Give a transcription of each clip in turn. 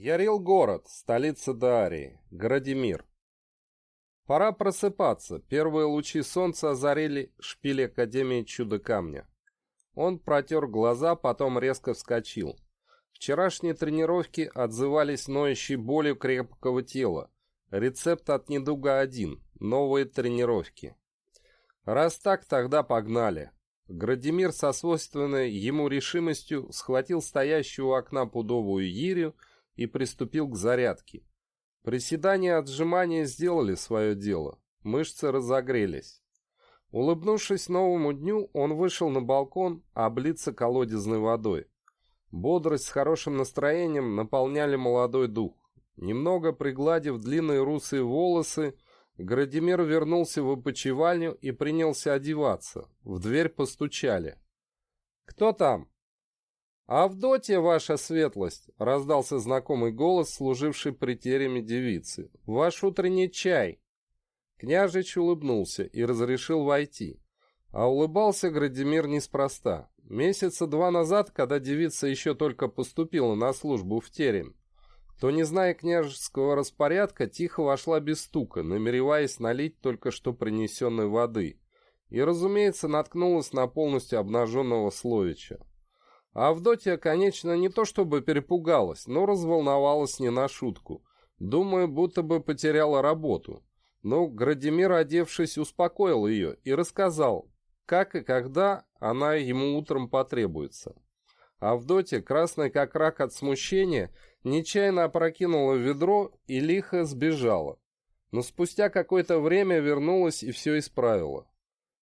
Ярил город, столица Дарии, Городимир. Пора просыпаться. Первые лучи солнца озарили шпиль Академии Чудо-Камня. Он протер глаза, потом резко вскочил. Вчерашние тренировки отзывались ноющей болью крепкого тела. Рецепт от недуга один. Новые тренировки. Раз так, тогда погнали. Градимир со свойственной ему решимостью схватил стоящую у окна пудовую гирю и приступил к зарядке. Приседания и отжимания сделали свое дело. Мышцы разогрелись. Улыбнувшись новому дню, он вышел на балкон облиться колодезной водой. Бодрость с хорошим настроением наполняли молодой дух. Немного пригладив длинные русые волосы, Градимир вернулся в опочивальню и принялся одеваться. В дверь постучали. «Кто там?» «Авдотья, ваша светлость!» — раздался знакомый голос, служивший при тереме девицы. «Ваш утренний чай!» Княжич улыбнулся и разрешил войти. А улыбался Градимир неспроста. Месяца два назад, когда девица еще только поступила на службу в терем, то, не зная княжеского распорядка, тихо вошла без стука, намереваясь налить только что принесенной воды, и, разумеется, наткнулась на полностью обнаженного Словича. Авдотья, конечно, не то чтобы перепугалась, но разволновалась не на шутку. Думаю, будто бы потеряла работу. Но Градимир, одевшись, успокоил ее и рассказал, как и когда она ему утром потребуется. Авдотья, красная как рак от смущения, нечаянно опрокинула ведро и лихо сбежала. Но спустя какое-то время вернулась и все исправила.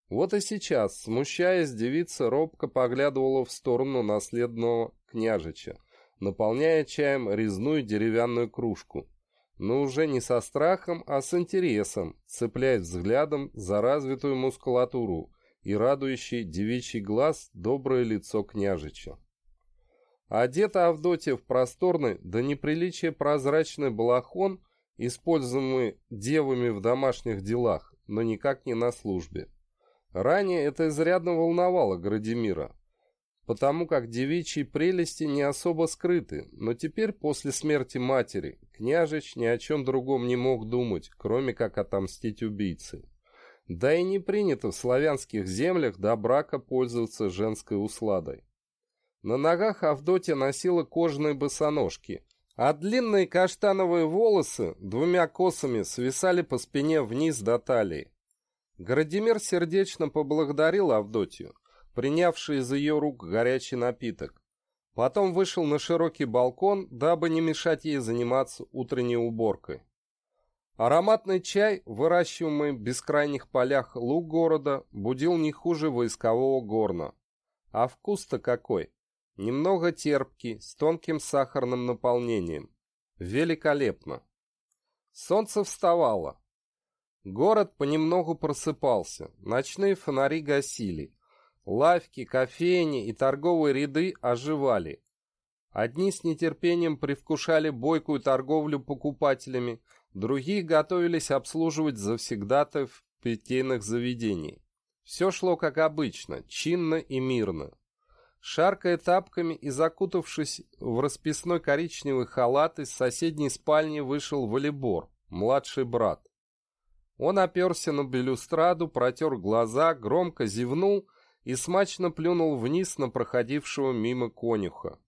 Вот и сейчас, смущаясь, девица робко поглядывала в сторону наследного княжича, наполняя чаем резную деревянную кружку. Но уже не со страхом, а с интересом, цепляясь взглядом за развитую мускулатуру и радующий девичий глаз доброе лицо княжича. Одета Авдотья в просторный, до неприличия прозрачный балахон, используемый девами в домашних делах, но никак не на службе. Ранее это изрядно волновало Градимира, потому как девичьи прелести не особо скрыты, но теперь, после смерти матери, княжич ни о чем другом не мог думать, кроме как отомстить убийце. Да и не принято в славянских землях до брака пользоваться женской усладой. На ногах Авдотья носила кожаные босоножки, а длинные каштановые волосы двумя косами свисали по спине вниз до талии. Градимир сердечно поблагодарил Авдотью, принявший из ее рук горячий напиток. Потом вышел на широкий балкон, дабы не мешать ей заниматься утренней уборкой. Ароматный чай, выращиваемый в бескрайних полях луг города, будил не хуже войскового горна. А вкус-то какой! Немного терпкий, с тонким сахарным наполнением. Великолепно! Солнце вставало, Город понемногу просыпался, ночные фонари гасили, лавки, кофейни и торговые ряды оживали. Одни с нетерпением привкушали бойкую торговлю покупателями, другие готовились обслуживать завсегдатаев питейных заведений. Все шло как обычно, чинно и мирно. Шаркая тапками и закутавшись в расписной коричневый халат, из соседней спальни вышел волейбор, младший брат. Он оперся на балюстраду, протер глаза, громко зевнул и смачно плюнул вниз на проходившего мимо конюха.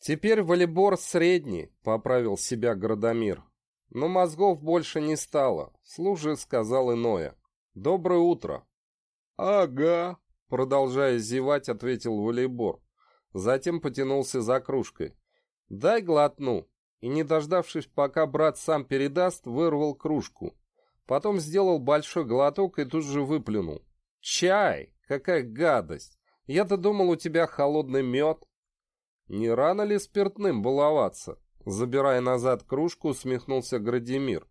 «Теперь волейбор средний», — поправил себя Градомир. Но мозгов больше не стало, служи сказал иное. «Доброе утро». «Ага», — продолжая зевать, ответил волейбор. Затем потянулся за кружкой. «Дай глотну». И, не дождавшись, пока брат сам передаст, вырвал кружку. Потом сделал большой глоток и тут же выплюнул. «Чай! Какая гадость! Я-то думал, у тебя холодный мед!» «Не рано ли спиртным баловаться?» Забирая назад кружку, усмехнулся Градимир.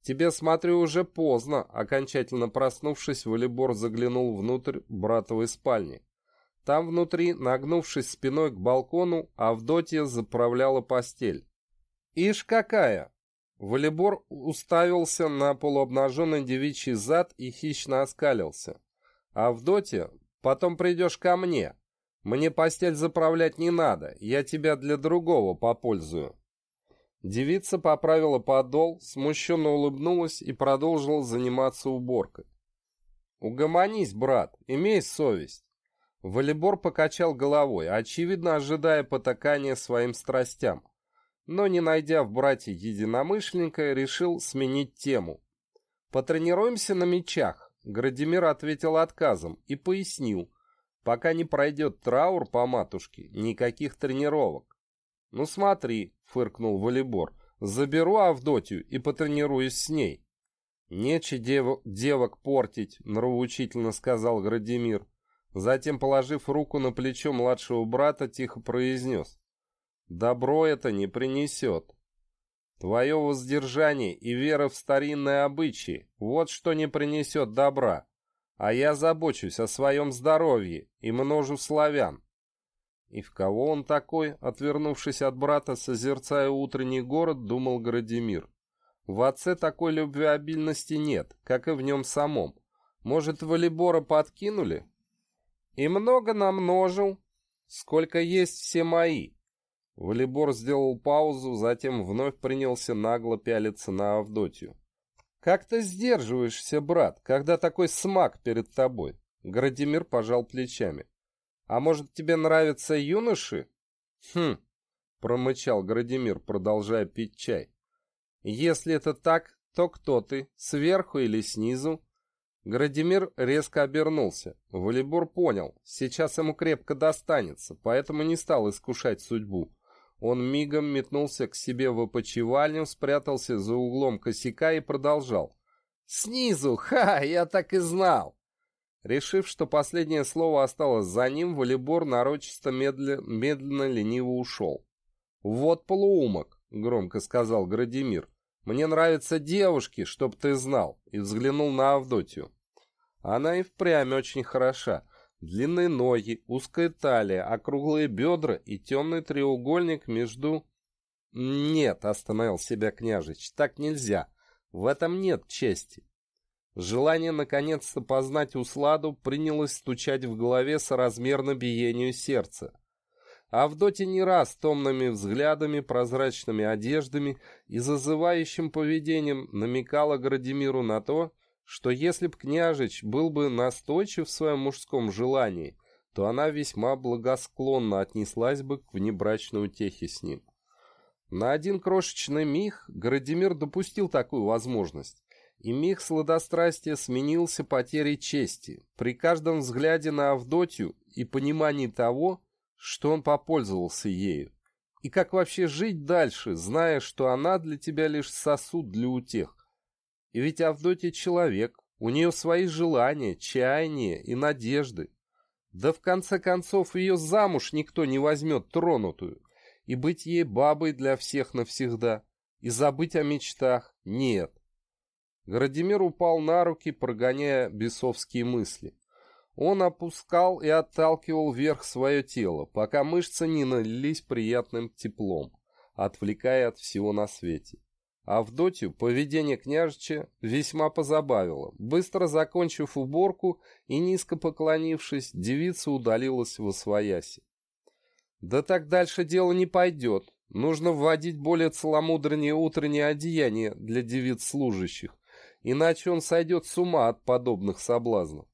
«Тебе, смотрю, уже поздно», окончательно проснувшись, волейбор заглянул внутрь братовой спальни. Там внутри, нагнувшись спиной к балкону, Авдотья заправляла постель. «Ишь какая! Волейбор уставился на полуобнаженный девичий зад и хищно оскалился. «Авдотья, потом придешь ко мне. Мне постель заправлять не надо, я тебя для другого попользую». Девица поправила подол, смущенно улыбнулась и продолжила заниматься уборкой. «Угомонись, брат, имей совесть». Волейбор покачал головой, очевидно ожидая потакания своим страстям, но, не найдя в брате единомышленника, решил сменить тему. «Потренируемся на мечах», — Градимир ответил отказом и пояснил, пока не пройдет траур по матушке, никаких тренировок. «Ну смотри», — фыркнул волейбор, — «заберу Авдотью и потренируюсь с ней». «Нече дев... девок портить», — нравоучительно сказал Градимир. Затем, положив руку на плечо младшего брата, тихо произнес. «Добро это не принесет. Твое воздержание и вера в старинные обычаи — вот что не принесет добра. А я забочусь о своем здоровье и множу славян. И в кого он такой, отвернувшись от брата, созерцая утренний город, думал Градимир. В отце такой любвеобильности нет, как и в нем самом. Может, волейбора подкинули? И много намножил. Сколько есть все мои. Волейбор сделал паузу, затем вновь принялся нагло пялиться на Авдотью. «Как ты сдерживаешься, брат, когда такой смак перед тобой?» Градимир пожал плечами. «А может, тебе нравятся юноши?» «Хм», — промычал Градимир, продолжая пить чай. «Если это так, то кто ты, сверху или снизу?» Градимир резко обернулся. Волейбор понял, сейчас ему крепко достанется, поэтому не стал искушать судьбу. Он мигом метнулся к себе в опочивальню, спрятался за углом косяка и продолжал. «Снизу! Ха! Я так и знал!» Решив, что последнее слово осталось за ним, волейбор нарочисто медленно, медленно лениво ушел. «Вот полуумок», — громко сказал Градимир. «Мне нравятся девушки, чтоб ты знал», и взглянул на Авдотью. Она и впрямь очень хороша. Длинные ноги, узкая талия, округлые бедра и темный треугольник между... «Нет», — остановил себя княжич, — «так нельзя. В этом нет чести». Желание наконец-то познать усладу принялось стучать в голове соразмерно биению сердца. Авдотья не раз томными взглядами, прозрачными одеждами и зазывающим поведением намекала Градимиру на то, что если б княжич был бы настойчив в своем мужском желании, то она весьма благосклонно отнеслась бы к внебрачной утехе с ним. На один крошечный миг Градимир допустил такую возможность, и миг сладострастия сменился потерей чести при каждом взгляде на Авдотью и понимании того, что он попользовался ею, и как вообще жить дальше, зная, что она для тебя лишь сосуд для утех. И ведь Авдотья человек, у нее свои желания, чаяния и надежды. Да в конце концов ее замуж никто не возьмет тронутую, и быть ей бабой для всех навсегда, и забыть о мечтах нет. Градимир упал на руки, прогоняя бесовские мысли. Он опускал и отталкивал вверх свое тело, пока мышцы не налились приятным теплом, отвлекая от всего на свете. Авдотью поведение княжича весьма позабавило. Быстро закончив уборку и низко поклонившись, девица удалилась в освояси. Да так дальше дело не пойдет. Нужно вводить более целомудреннее утреннее одеяние для девиц служащих, иначе он сойдет с ума от подобных соблазнов.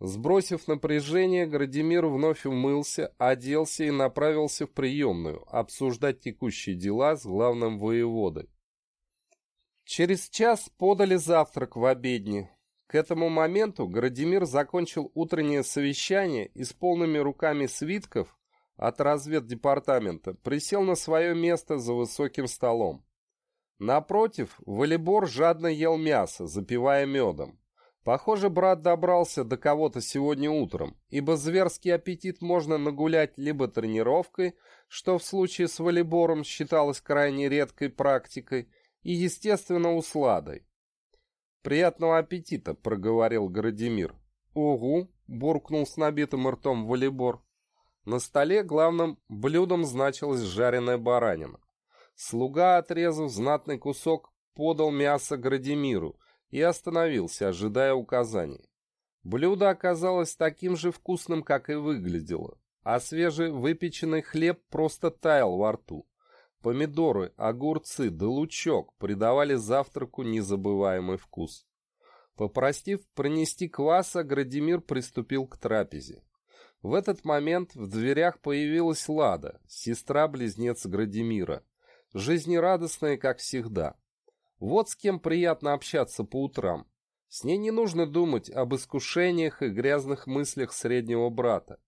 Сбросив напряжение, Градимир вновь умылся, оделся и направился в приемную обсуждать текущие дела с главным воеводой. Через час подали завтрак в обедне. К этому моменту Градимир закончил утреннее совещание и с полными руками свитков от разведдепартамента присел на свое место за высоким столом. Напротив, волейбор жадно ел мясо, запивая медом. Похоже, брат добрался до кого-то сегодня утром, ибо зверский аппетит можно нагулять либо тренировкой, что в случае с волейбором считалось крайне редкой практикой, и, естественно, усладой. «Приятного аппетита!» — проговорил Градимир. «Угу!» — буркнул с набитым ртом волейбор. На столе главным блюдом значилась жареная баранина. Слуга, отрезав знатный кусок, подал мясо Градимиру и остановился, ожидая указаний. Блюдо оказалось таким же вкусным, как и выглядело, а свежий выпеченный хлеб просто таял во рту. Помидоры, огурцы да лучок придавали завтраку незабываемый вкус. Попростив принести кваса, Градимир приступил к трапезе. В этот момент в дверях появилась Лада, сестра-близнец Градимира, жизнерадостная, как всегда. Вот с кем приятно общаться по утрам. С ней не нужно думать об искушениях и грязных мыслях среднего брата.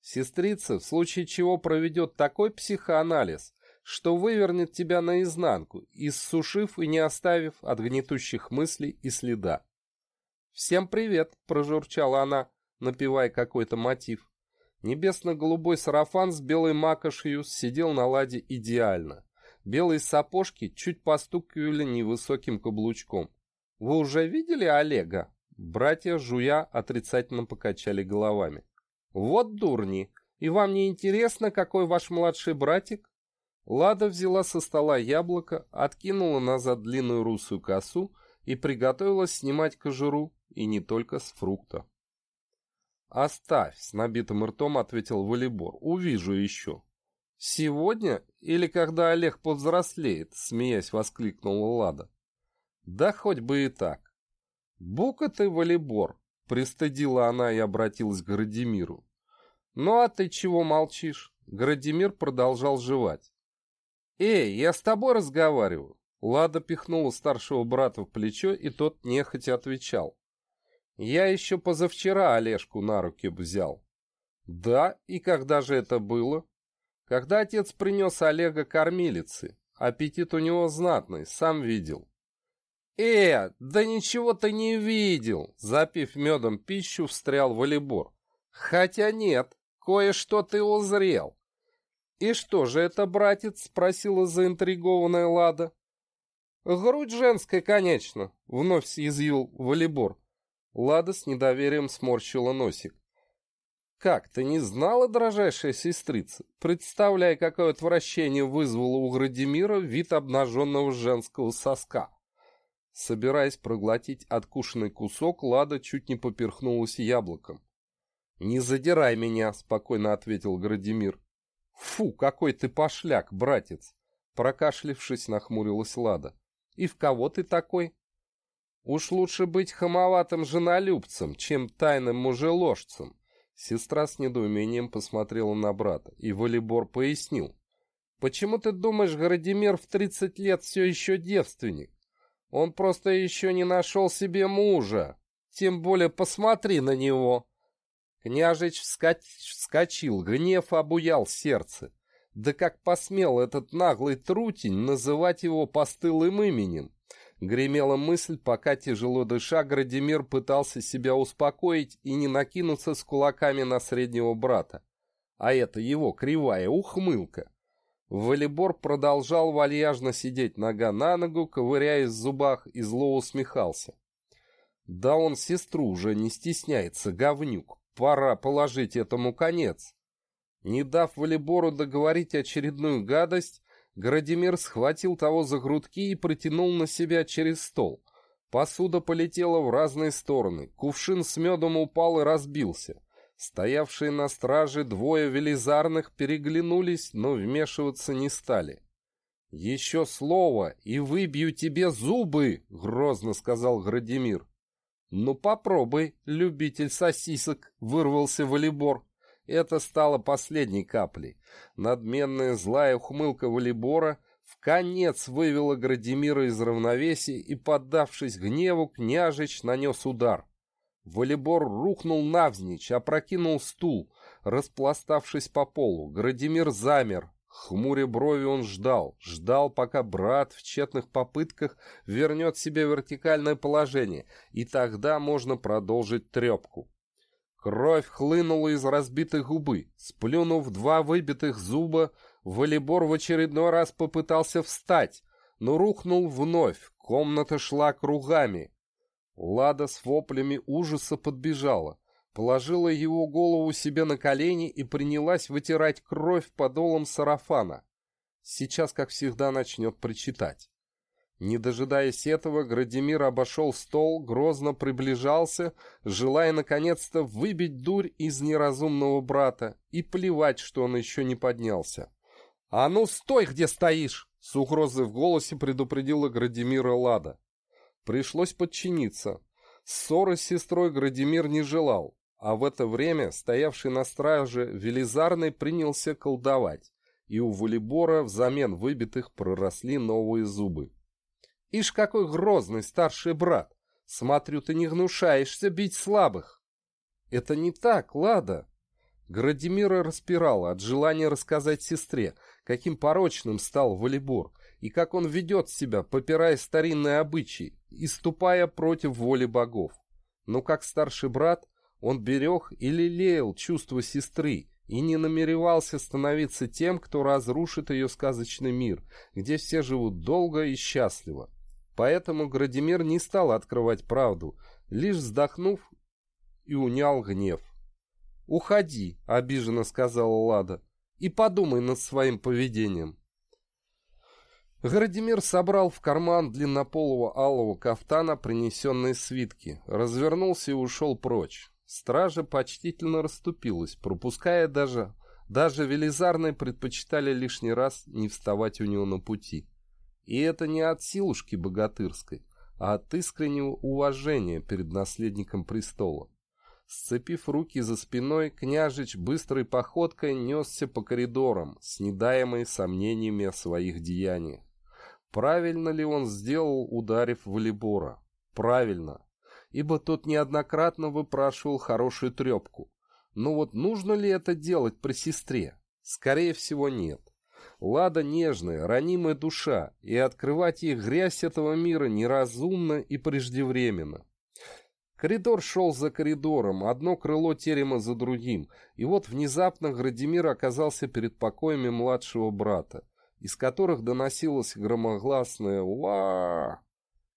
Сестрица в случае чего проведет такой психоанализ, что вывернет тебя наизнанку, иссушив и не оставив от гнетущих мыслей и следа. «Всем привет!» — прожурчала она, напевая какой-то мотив. Небесно-голубой сарафан с белой макошью сидел на ладе идеально. Белые сапожки чуть постукивали невысоким каблучком. «Вы уже видели Олега?» Братья, жуя, отрицательно покачали головами. «Вот дурни! И вам не интересно, какой ваш младший братик?» Лада взяла со стола яблоко, откинула назад длинную русую косу и приготовилась снимать кожуру, и не только с фрукта. «Оставь», — с набитым ртом ответил волейбор, — «увижу еще». «Сегодня или когда Олег повзрослеет?» — смеясь воскликнула Лада. «Да хоть бы и так». «Бука ты, волейбор!» — пристыдила она и обратилась к Градимиру. «Ну а ты чего молчишь?» Градимир продолжал жевать. «Эй, я с тобой разговариваю!» Лада пихнула старшего брата в плечо, и тот нехотя отвечал. «Я еще позавчера Олежку на руки взял». «Да, и когда же это было?» «Когда отец принес Олега кормилицы. Аппетит у него знатный, сам видел». «Э, да ничего ты не видел!» Запив медом пищу, встрял волейбор. «Хотя нет, кое-что ты узрел». «И что же это, братец?» — спросила заинтригованная Лада. «Грудь женская, конечно», — вновь съязвил волейбор. Лада с недоверием сморщила носик. «Как, ты не знала, дрожайшая сестрица? Представляй, какое отвращение вызвало у Градимира вид обнаженного женского соска». Собираясь проглотить откушенный кусок, Лада чуть не поперхнулась яблоком. «Не задирай меня», — спокойно ответил Градимир. «Фу, какой ты пошляк, братец!» Прокашлившись, нахмурилась Лада. «И в кого ты такой?» «Уж лучше быть хамоватым женолюбцем, чем тайным мужеложцем». Сестра с недоумением посмотрела на брата, и волейбор пояснил. «Почему ты думаешь, Градимир в тридцать лет все еще девственник? Он просто еще не нашел себе мужа. Тем более посмотри на него. Княжич вскочил, гнев обуял сердце. Да как посмел этот наглый трутень называть его постылым именем? Гремела мысль, пока тяжело дыша, Градимир пытался себя успокоить и не накинуться с кулаками на среднего брата. А это его кривая ухмылка. Волейбор продолжал вальяжно сидеть нога на ногу, ковыряясь в зубах, и зло усмехался. Да он сестру уже не стесняется, говнюк. Пора положить этому конец. Не дав волейбору договорить очередную гадость, Градимир схватил того за грудки и протянул на себя через стол. Посуда полетела в разные стороны, кувшин с медом упал и разбился. Стоявшие на страже двое велизарных переглянулись, но вмешиваться не стали. «Еще слово, и выбью тебе зубы!» — грозно сказал Градимир. «Ну попробуй, любитель сосисок!» — вырвался волейбор. Это стало последней каплей. Надменная злая ухмылка волейбора в конец вывела Градимира из равновесия и, поддавшись гневу, княжич нанес удар. Волейбор рухнул навзничь, опрокинул стул, распластавшись по полу. Градимир замер, Хмуря брови он ждал, ждал, пока брат в тщетных попытках вернет себе вертикальное положение, и тогда можно продолжить трепку. Кровь хлынула из разбитой губы. Сплюнув два выбитых зуба, волейбор в очередной раз попытался встать, но рухнул вновь, комната шла кругами. Лада с воплями ужаса подбежала положила его голову себе на колени и принялась вытирать кровь подолом сарафана. Сейчас, как всегда, начнет прочитать. Не дожидаясь этого, Градимир обошел стол, грозно приближался, желая наконец-то выбить дурь из неразумного брата и плевать, что он еще не поднялся. «А ну, стой, где стоишь!» — с угрозой в голосе предупредила Градимира Лада. Пришлось подчиниться. Ссоры с сестрой Градимир не желал, а в это время стоявший на страже Велизарный принялся колдовать, и у Валибора взамен выбитых проросли новые зубы. «Ишь, какой грозный старший брат! Смотрю, ты не гнушаешься бить слабых!» «Это не так, Лада!» Градимира распирала от желания рассказать сестре, каким порочным стал Валибор, и как он ведет себя, попирая старинные обычаи и ступая против воли богов. Но как старший брат, он берег и лелеял чувства сестры и не намеревался становиться тем, кто разрушит ее сказочный мир, где все живут долго и счастливо. Поэтому Градимир не стал открывать правду, лишь вздохнув и унял гнев. «Уходи», — обиженно сказала Лада, — «и подумай над своим поведением». Градимир собрал в карман длиннополого алого кафтана принесенные свитки, развернулся и ушел прочь. Стража почтительно расступилась, пропуская даже... Даже велизарные предпочитали лишний раз не вставать у него на пути. И это не от силушки богатырской, а от искреннего уважения перед наследником престола. Сцепив руки за спиной, княжич быстрой походкой несся по коридорам, снедаемый сомнениями о своих деяниях. Правильно ли он сделал, ударив Валибора? Правильно, ибо тот неоднократно выпрашивал хорошую трепку. Но вот нужно ли это делать при сестре? Скорее всего, нет. Лада нежная, ранимая душа, и открывать ей грязь этого мира неразумно и преждевременно. Коридор шел за коридором, одно крыло терема за другим, и вот внезапно Градимир оказался перед покоями младшего брата из которых доносилось громогласное «Уа!».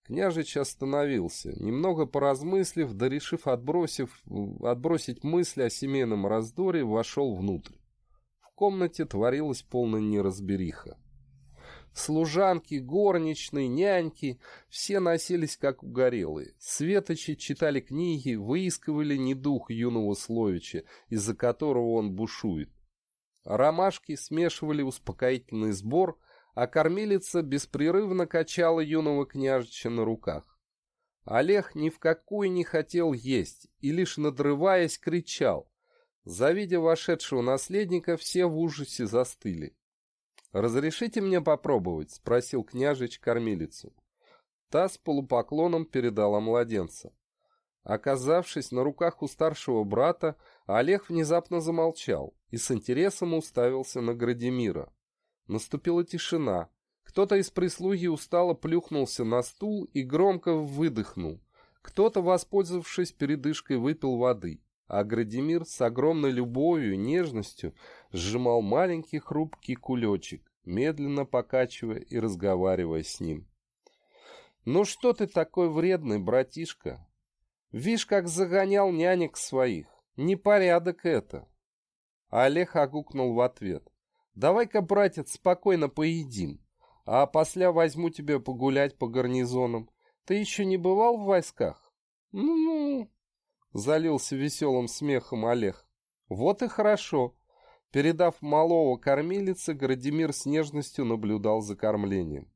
Княжич остановился, немного поразмыслив, да решив отбросив, отбросить мысли о семейном раздоре, вошел внутрь. В комнате творилась полная неразбериха. Служанки, горничные, няньки — все носились как угорелые. Светочи читали книги, выискивали недух юного Словича, из-за которого он бушует. Ромашки смешивали успокоительный сбор, а кормилица беспрерывно качала юного княжича на руках. Олег ни в какую не хотел есть и лишь надрываясь кричал. Завидя вошедшего наследника, все в ужасе застыли. «Разрешите мне попробовать?» — спросил княжич кормилицу. Та с полупоклоном передала младенца. Оказавшись на руках у старшего брата, Олег внезапно замолчал и с интересом уставился на Градимира. Наступила тишина. Кто-то из прислуги устало плюхнулся на стул и громко выдохнул. Кто-то, воспользовавшись передышкой, выпил воды, а Градимир с огромной любовью и нежностью сжимал маленький хрупкий кулечек, медленно покачивая и разговаривая с ним. «Ну что ты такой вредный, братишка?» Вишь, как загонял нянек своих. Непорядок это. Олег огукнул в ответ. Давай-ка, братец, спокойно поедим. А после возьму тебя погулять по гарнизонам. Ты еще не бывал в войсках? Ну-ну, залился веселым смехом Олег. Вот и хорошо. Передав малого кормилице, Градимир с нежностью наблюдал за кормлением.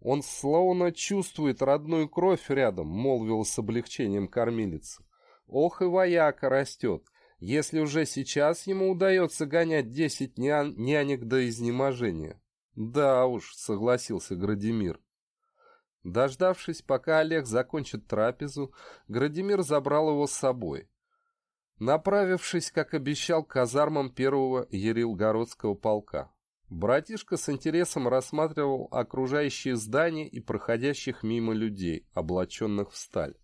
Он словно чувствует родную кровь рядом, молвил с облегчением кормилица. Ох и вояка растет, если уже сейчас ему удается гонять десять нян нянек до изнеможения. Да уж, согласился Градимир. Дождавшись, пока Олег закончит трапезу, Градимир забрал его с собой. Направившись, как обещал, к казармам первого Ерилгородского полка. Братишка с интересом рассматривал окружающие здания и проходящих мимо людей, облаченных в сталь.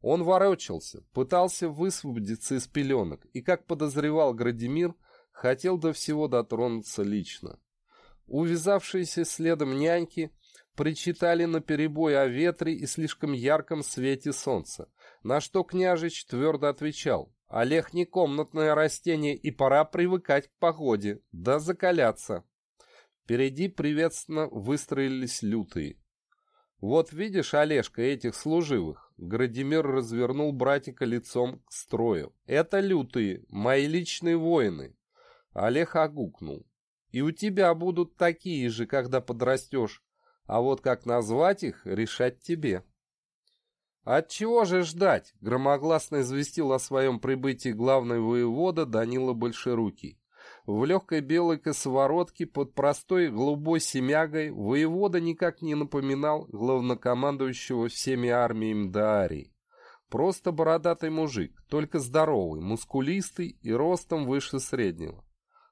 Он ворочался, пытался высвободиться из пеленок и, как подозревал Градимир, хотел до всего дотронуться лично. Увязавшиеся следом няньки причитали наперебой о ветре и слишком ярком свете солнца, на что княжич твердо отвечал Олег не комнатное растение, и пора привыкать к погоде, да закаляться. Впереди приветственно выстроились лютые. Вот видишь, Олежка, этих служивых. Градимир развернул братика лицом к строю. Это лютые, мои личные воины. Олег огукнул. И у тебя будут такие же, когда подрастешь. А вот как назвать их, решать тебе. От чего же ждать? Громогласно известил о своем прибытии главный воевода Данила Большерукий. В легкой белой косоворотке под простой голубой семягой воевода никак не напоминал главнокомандующего всеми армиями Даарии. Просто бородатый мужик, только здоровый, мускулистый и ростом выше среднего.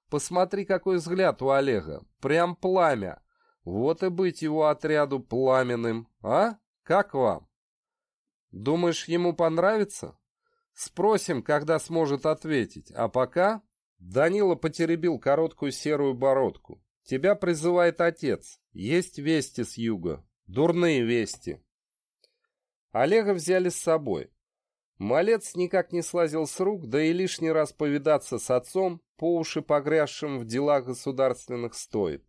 Посмотри, какой взгляд у Олега. Прям пламя. Вот и быть его отряду пламенным. А? Как вам? Думаешь, ему понравится? Спросим, когда сможет ответить. А пока... Данила потеребил короткую серую бородку. Тебя призывает отец. Есть вести с юга. Дурные вести. Олега взяли с собой. Малец никак не слазил с рук, да и лишний раз повидаться с отцом, по уши погрязшим в делах государственных, стоит.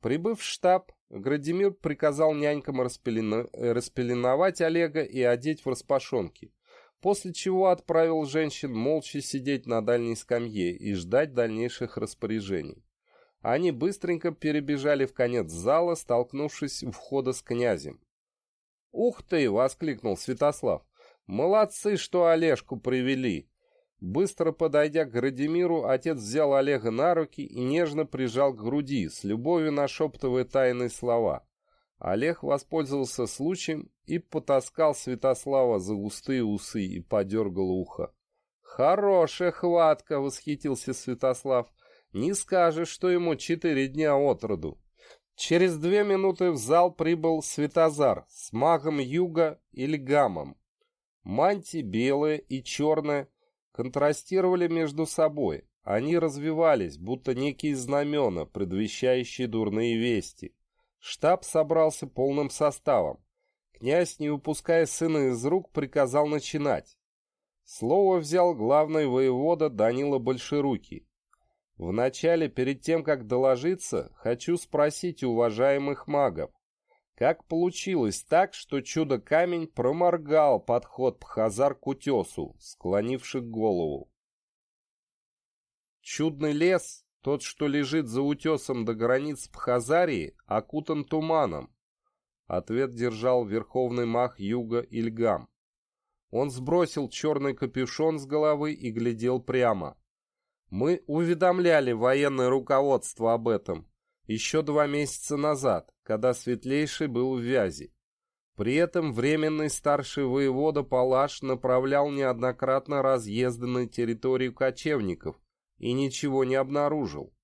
Прибыв в штаб, Градимир приказал нянькам распелено... распеленовать Олега и одеть в распашонки, после чего отправил женщин молча сидеть на дальней скамье и ждать дальнейших распоряжений. Они быстренько перебежали в конец зала, столкнувшись у входа с князем. «Ух ты!» — воскликнул Святослав. «Молодцы, что Олежку привели!» Быстро подойдя к Градимиру, отец взял Олега на руки и нежно прижал к груди, с любовью нашептывая тайные слова. Олег воспользовался случаем и потаскал Святослава за густые усы и подергал ухо. «Хорошая хватка!» — восхитился Святослав. «Не скажешь, что ему четыре дня от роду». Через две минуты в зал прибыл Светозар с магом юга Ильгамом. Манти белая и черная контрастировали между собой. Они развивались, будто некие знамена, предвещающие дурные вести. Штаб собрался полным составом. Князь, не упуская сына из рук, приказал начинать. Слово взял главный воевода Данила Большерукий. Вначале, перед тем, как доложиться, хочу спросить уважаемых магов, как получилось так, что чудо-камень проморгал подход Пхазар к утесу, склонивший голову? Чудный лес, тот, что лежит за утесом до границ Пхазарии, окутан туманом. Ответ держал верховный маг юга Ильгам. Он сбросил черный капюшон с головы и глядел прямо. Мы уведомляли военное руководство об этом еще два месяца назад, когда Светлейший был в Вязи. При этом временный старший воевода Палаш направлял неоднократно разъезды на территорию кочевников и ничего не обнаружил.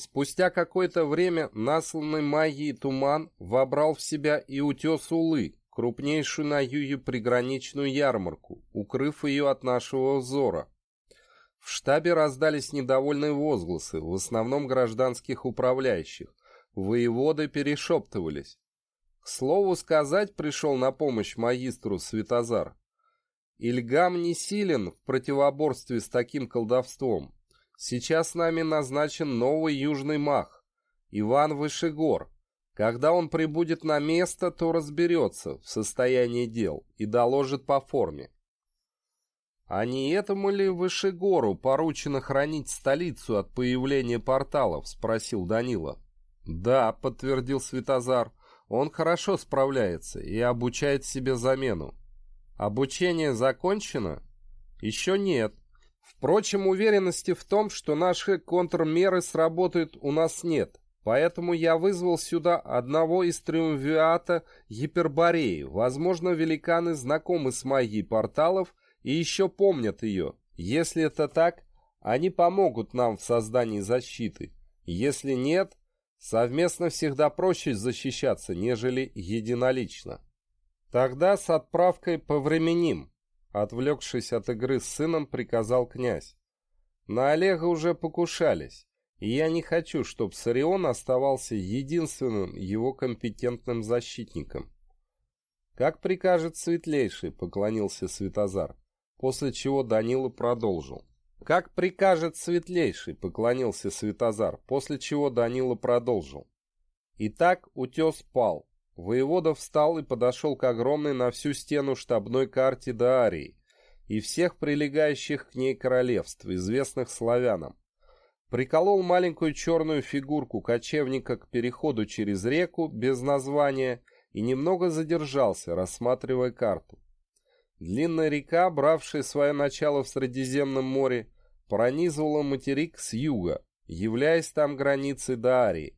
Спустя какое-то время насланный магией туман вобрал в себя и утес Улы, крупнейшую на юге приграничную ярмарку, укрыв ее от нашего взора. В штабе раздались недовольные возгласы, в основном гражданских управляющих. Воеводы перешептывались. К слову сказать, пришел на помощь магистру Светозар. Ильгам не силен в противоборстве с таким колдовством. Сейчас с нами назначен новый южный маг, Иван Вышегор. Когда он прибудет на место, то разберется в состоянии дел и доложит по форме. А не этому ли Вышегору поручено хранить столицу от появления порталов? Спросил Данила. Да, подтвердил Светозар. Он хорошо справляется и обучает себе замену. Обучение закончено? Еще нет. Впрочем, уверенности в том, что наши контрмеры сработают, у нас нет. Поэтому я вызвал сюда одного из триумвиата Гипербореи. Возможно, великаны знакомы с магией порталов и еще помнят ее. Если это так, они помогут нам в создании защиты. Если нет, совместно всегда проще защищаться, нежели единолично. Тогда с отправкой повременим, отвлекшись от игры с сыном, приказал князь. На Олега уже покушались, и я не хочу, чтобы Сарион оставался единственным его компетентным защитником. «Как прикажет светлейший», — поклонился Светозар после чего Данила продолжил. «Как прикажет светлейший», — поклонился Светозар, после чего Данила продолжил. Итак, утес пал. Воевода встал и подошел к огромной на всю стену штабной карте Даарии и всех прилегающих к ней королевств, известных славянам. приколол маленькую черную фигурку кочевника к переходу через реку без названия и немного задержался, рассматривая карту. Длинная река, бравшая свое начало в Средиземном море, пронизывала материк с юга, являясь там границей Даарии.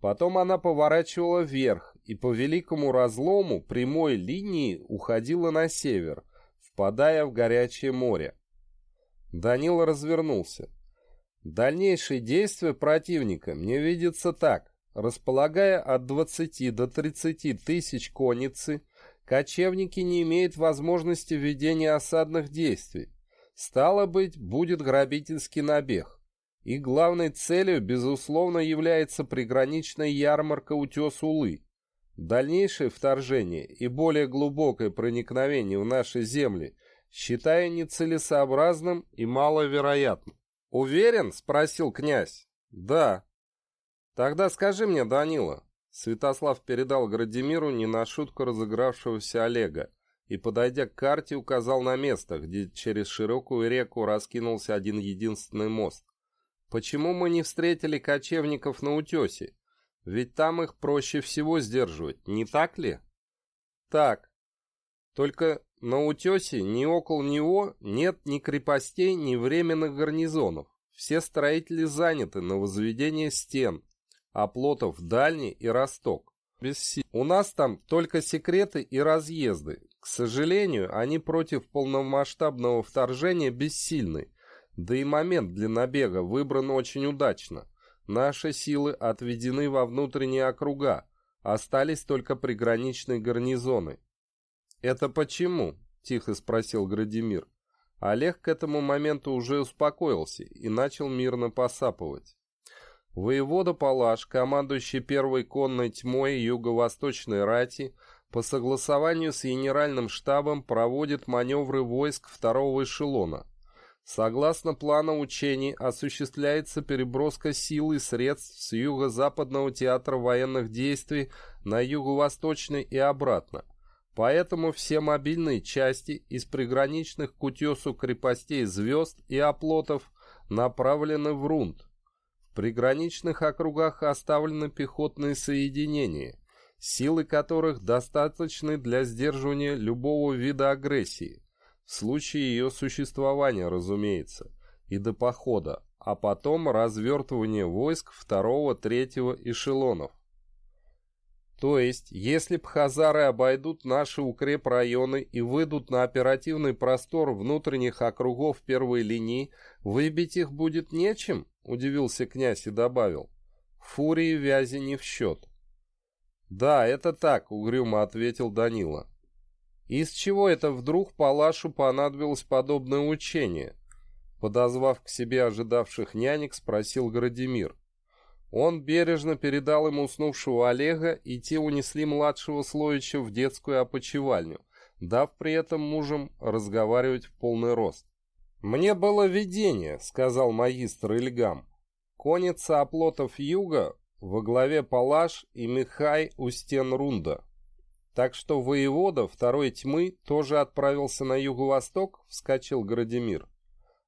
Потом она поворачивала вверх и по великому разлому прямой линии уходила на север, впадая в горячее море. Данила развернулся. Дальнейшие действия противника мне видится так. Располагая от 20 до 30 тысяч конницы, кочевники не имеют возможности ведения осадных действий. Стало быть, будет грабительский набег. И главной целью, безусловно, является приграничная ярмарка утес Улы. Дальнейшее вторжение и более глубокое проникновение в наши земли считаю нецелесообразным и маловероятным. «Уверен?» — спросил князь. «Да». «Тогда скажи мне, Данила». Святослав передал Градимиру не на шутку разыгравшегося Олега и, подойдя к карте, указал на место, где через широкую реку раскинулся один единственный мост. «Почему мы не встретили кочевников на утесе? Ведь там их проще всего сдерживать, не так ли?» «Так. Только на утесе ни около него нет ни крепостей, ни временных гарнизонов. Все строители заняты на возведение стен, оплотов Дальний и Росток. Без У нас там только секреты и разъезды. К сожалению, они против полномасштабного вторжения бессильны. Да и момент для набега выбран очень удачно. Наши силы отведены во внутренние округа, остались только приграничные гарнизоны. «Это почему?» — тихо спросил Градимир. Олег к этому моменту уже успокоился и начал мирно посапывать. Воевода Палаш, командующий первой конной тьмой юго-восточной рати, по согласованию с генеральным штабом проводит маневры войск второго эшелона. Согласно плану учений осуществляется переброска сил и средств с юго-западного театра военных действий на юго-восточный и обратно – Поэтому все мобильные части из приграничных к утесу крепостей звезд и оплотов направлены в Рунд. В приграничных округах оставлены пехотные соединения, силы которых достаточны для сдерживания любого вида агрессии, в случае ее существования, разумеется, и до похода, а потом развертывание войск второго-третьего эшелонов. То есть, если б хазары обойдут наши укрепрайоны и выйдут на оперативный простор внутренних округов первой линии, выбить их будет нечем, удивился князь и добавил. Фурии вязи не в счет. Да, это так, угрюмо ответил Данила. Из чего это вдруг Палашу понадобилось подобное учение? Подозвав к себе ожидавших нянек, спросил Градимир. Он бережно передал ему уснувшего Олега, и те унесли младшего Слоича в детскую опочивальню, дав при этом мужем разговаривать в полный рост. «Мне было видение», — сказал магистр Ильгам. «Конница оплотов юга во главе Палаш и Михай у стен Рунда. Так что воевода второй тьмы тоже отправился на юго-восток», — вскочил Градимир.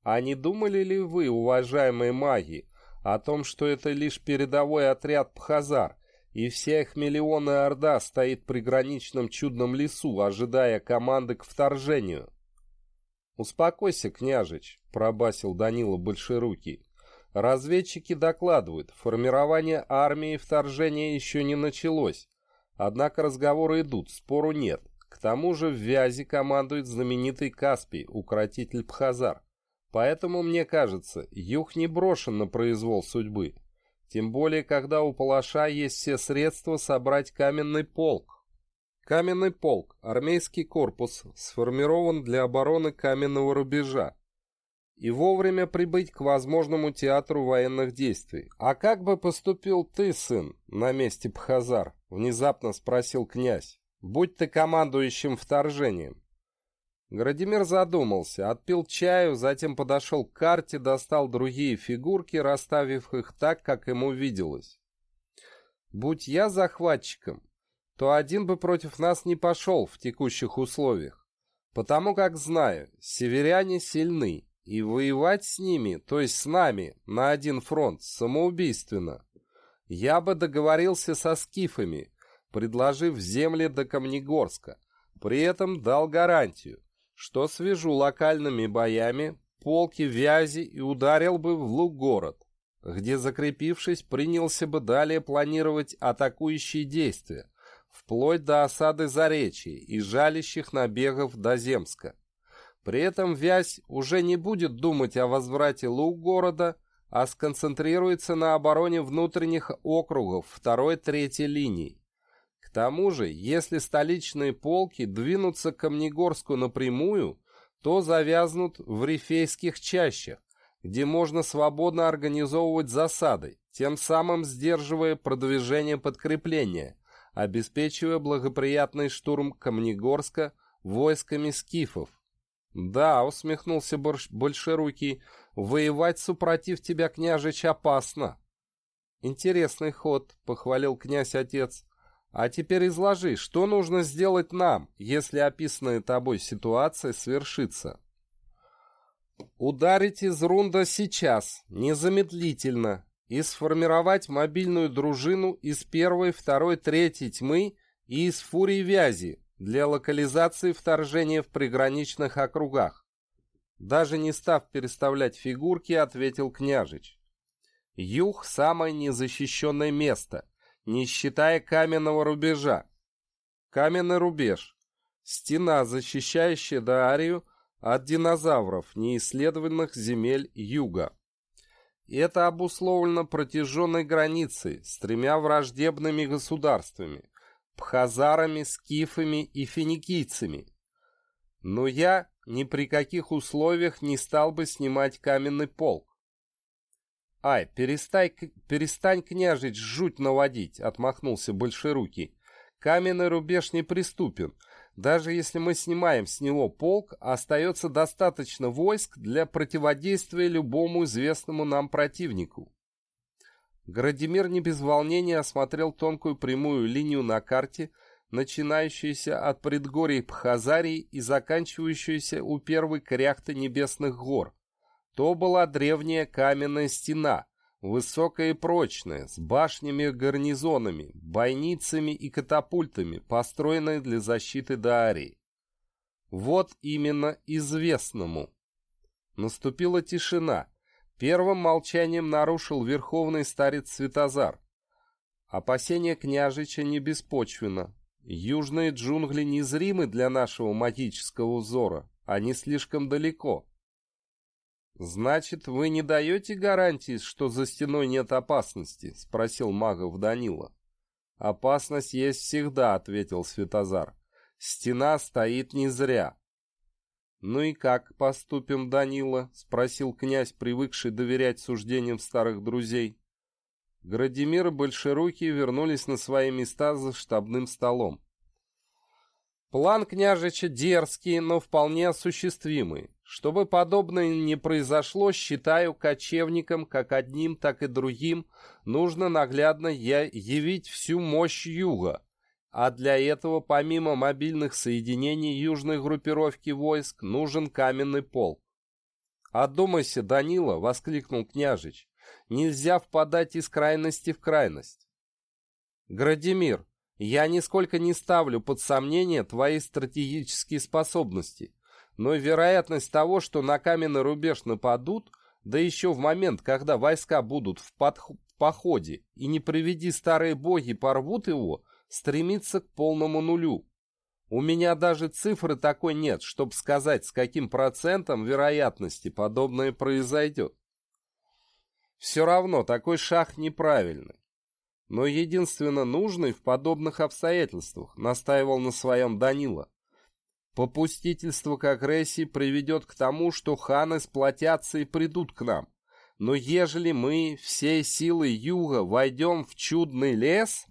«А не думали ли вы, уважаемые маги, о том, что это лишь передовой отряд Пхазар, и вся их миллионная орда стоит при граничном чудном лесу, ожидая команды к вторжению. «Успокойся, княжич», — пробасил Данила Большерукий. «Разведчики докладывают, формирование армии вторжения еще не началось. Однако разговоры идут, спору нет. К тому же в Вязи командует знаменитый Каспий, укротитель Пхазар. Поэтому, мне кажется, юг не брошен на произвол судьбы. Тем более, когда у Палаша есть все средства собрать каменный полк. Каменный полк, армейский корпус, сформирован для обороны каменного рубежа и вовремя прибыть к возможному театру военных действий. «А как бы поступил ты, сын, на месте Пхазар?» — внезапно спросил князь. «Будь ты командующим вторжением». Градимир задумался, отпил чаю, затем подошел к карте, достал другие фигурки, расставив их так, как ему виделось. «Будь я захватчиком, то один бы против нас не пошел в текущих условиях, потому как знаю, северяне сильны, И воевать с ними, то есть с нами, на один фронт, самоубийственно. Я бы договорился со скифами, предложив земли до Камнегорска. При этом дал гарантию, что свяжу локальными боями полки Вязи и ударил бы в Луг-город, где, закрепившись, принялся бы далее планировать атакующие действия, вплоть до осады Заречья и жалящих набегов до Земска. При этом Вязь уже не будет думать о возврате Луг-города, а сконцентрируется на обороне внутренних округов второй-третьей линий. К тому же, если столичные полки двинутся к Камнегорску напрямую, то завязнут в рифейских чащах, где можно свободно организовывать засады, тем самым сдерживая продвижение подкрепления, обеспечивая благоприятный штурм Камнегорска войсками скифов. «Да», — усмехнулся Большерукий, — «воевать супротив тебя, княжич, опасно». «Интересный ход», — похвалил князь-отец. «А теперь изложи, что нужно сделать нам, если описанная тобой ситуация свершится?» «Ударить из рунда сейчас, незамедлительно, и сформировать мобильную дружину из первой, второй, третьей тьмы и из фурии вязи для локализации вторжения в приграничных округах. Даже не став переставлять фигурки, ответил княжич. Юг – самое незащищенное место, не считая каменного рубежа. Каменный рубеж – стена, защищающая Даарию от динозавров, неисследованных земель юга. Это обусловлено протяженной границей с тремя враждебными государствами – пхазарами, скифами и финикийцами. Но я ни при каких условиях не стал бы снимать каменный полк. «Ай, перестань, перестань княжить, жуть наводить!» — отмахнулся Большерукий. «Каменный рубеж неприступен. Даже если мы снимаем с него полк, остается достаточно войск для противодействия любому известному нам противнику. Градимир не без волнения осмотрел тонкую прямую линию на карте, начинающуюся от предгорий Пхазарии и заканчивающуюся у первой кряхты небесных гор. То была древняя каменная стена, Высокая и прочная, с башнями-гарнизонами, бойницами и катапультами, построенная для защиты Даарии. Вот именно известному. Наступила тишина. Первым молчанием нарушил верховный старец Светозар. Опасение княжича не беспочвенно. Южные джунгли незримы для нашего магического взора, они слишком далеко. «Значит, вы не даете гарантии, что за стеной нет опасности?» — спросил магов Данила. «Опасность есть всегда», — ответил Светозар. «Стена стоит не зря». «Ну и как поступим, Данила?» — спросил князь, привыкший доверять суждениям старых друзей. Градимир и Большерукий вернулись на свои места за штабным столом. План княжича дерзкий, но вполне осуществимый. Чтобы подобное не произошло, считаю кочевникам, как одним, так и другим, нужно наглядно явить всю мощь юга. А для этого, помимо мобильных соединений южной группировки войск, нужен каменный полк. «Одумайся, Данила!» — воскликнул княжич. «Нельзя впадать из крайности в крайность». «Градимир, я нисколько не ставлю под сомнение твои стратегические способности» но вероятность того, что на каменный рубеж нападут, да еще в момент, когда войска будут в, походе и не приведи старые боги порвут его, стремится к полному нулю. У меня даже цифры такой нет, чтобы сказать, с каким процентом вероятности подобное произойдет. Все равно такой шаг неправильный. Но единственно нужный в подобных обстоятельствах, настаивал на своем Данила. Попустительство к агрессии приведет к тому, что ханы сплотятся и придут к нам. Но ежели мы всей силой юга войдем в чудный лес...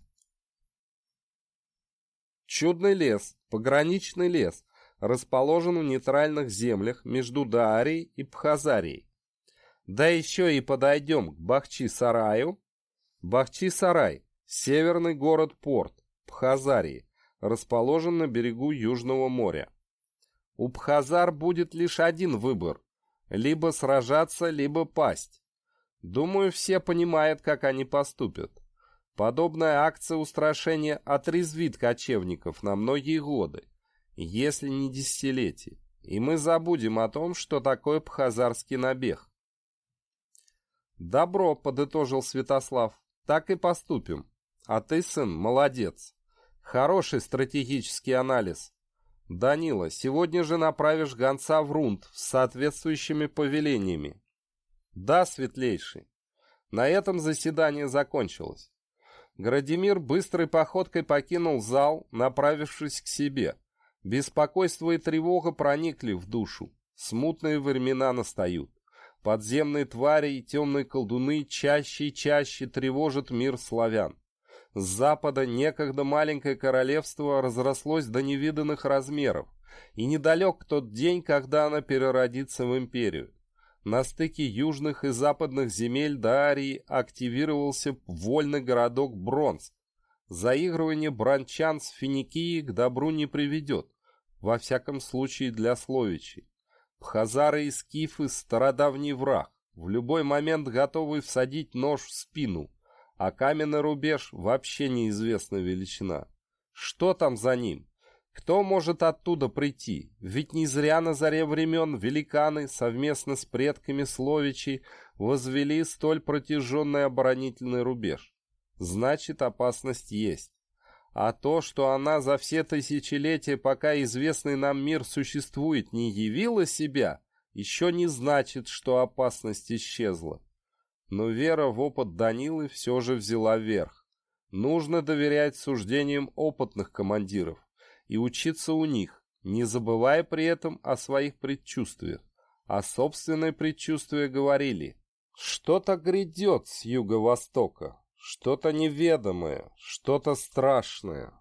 Чудный лес, пограничный лес, расположен в нейтральных землях между Даарией и Пхазарией. Да еще и подойдем к Бахчи-Сараю. Бахчи-Сарай – северный город-порт Пхазарии, расположен на берегу Южного моря. У Пхазар будет лишь один выбор – Либо сражаться, либо пасть. Думаю, все понимают, как они поступят. Подобная акция устрашения отрезвит кочевников на многие годы, если не десятилетия, и мы забудем о том, что такое пхазарский набег. «Добро», — подытожил Святослав, — «так и поступим. А ты, сын, молодец. Хороший стратегический анализ. Данила, сегодня же направишь гонца в Рунд с соответствующими повелениями. Да, светлейший. На этом заседание закончилось. Градимир быстрой походкой покинул зал, направившись к себе. Беспокойство и тревога проникли в душу. Смутные времена настают. Подземные твари и темные колдуны чаще и чаще тревожат мир славян. С запада некогда маленькое королевство разрослось до невиданных размеров, и недалек тот день, когда она переродится в империю. На стыке южных и западных земель Дарии активировался вольный городок Бронск. Заигрывание бранчан с Финикией к добру не приведет, во всяком случае для словичей. Пхазары и скифы — стародавний враг, в любой момент готовый всадить нож в спину — а каменный рубеж вообще неизвестная величина. Что там за ним? Кто может оттуда прийти? Ведь не зря на заре времен великаны совместно с предками Словичей возвели столь протяженный оборонительный рубеж. Значит, опасность есть. А то, что она за все тысячелетия, пока известный нам мир существует, не явила себя, еще не значит, что опасность исчезла. Но вера в опыт Данилы все же взяла верх. Нужно доверять суждениям опытных командиров и учиться у них, не забывая при этом о своих предчувствиях. А собственные предчувствия говорили, что-то грядет с юго-востока, что-то неведомое, что-то страшное.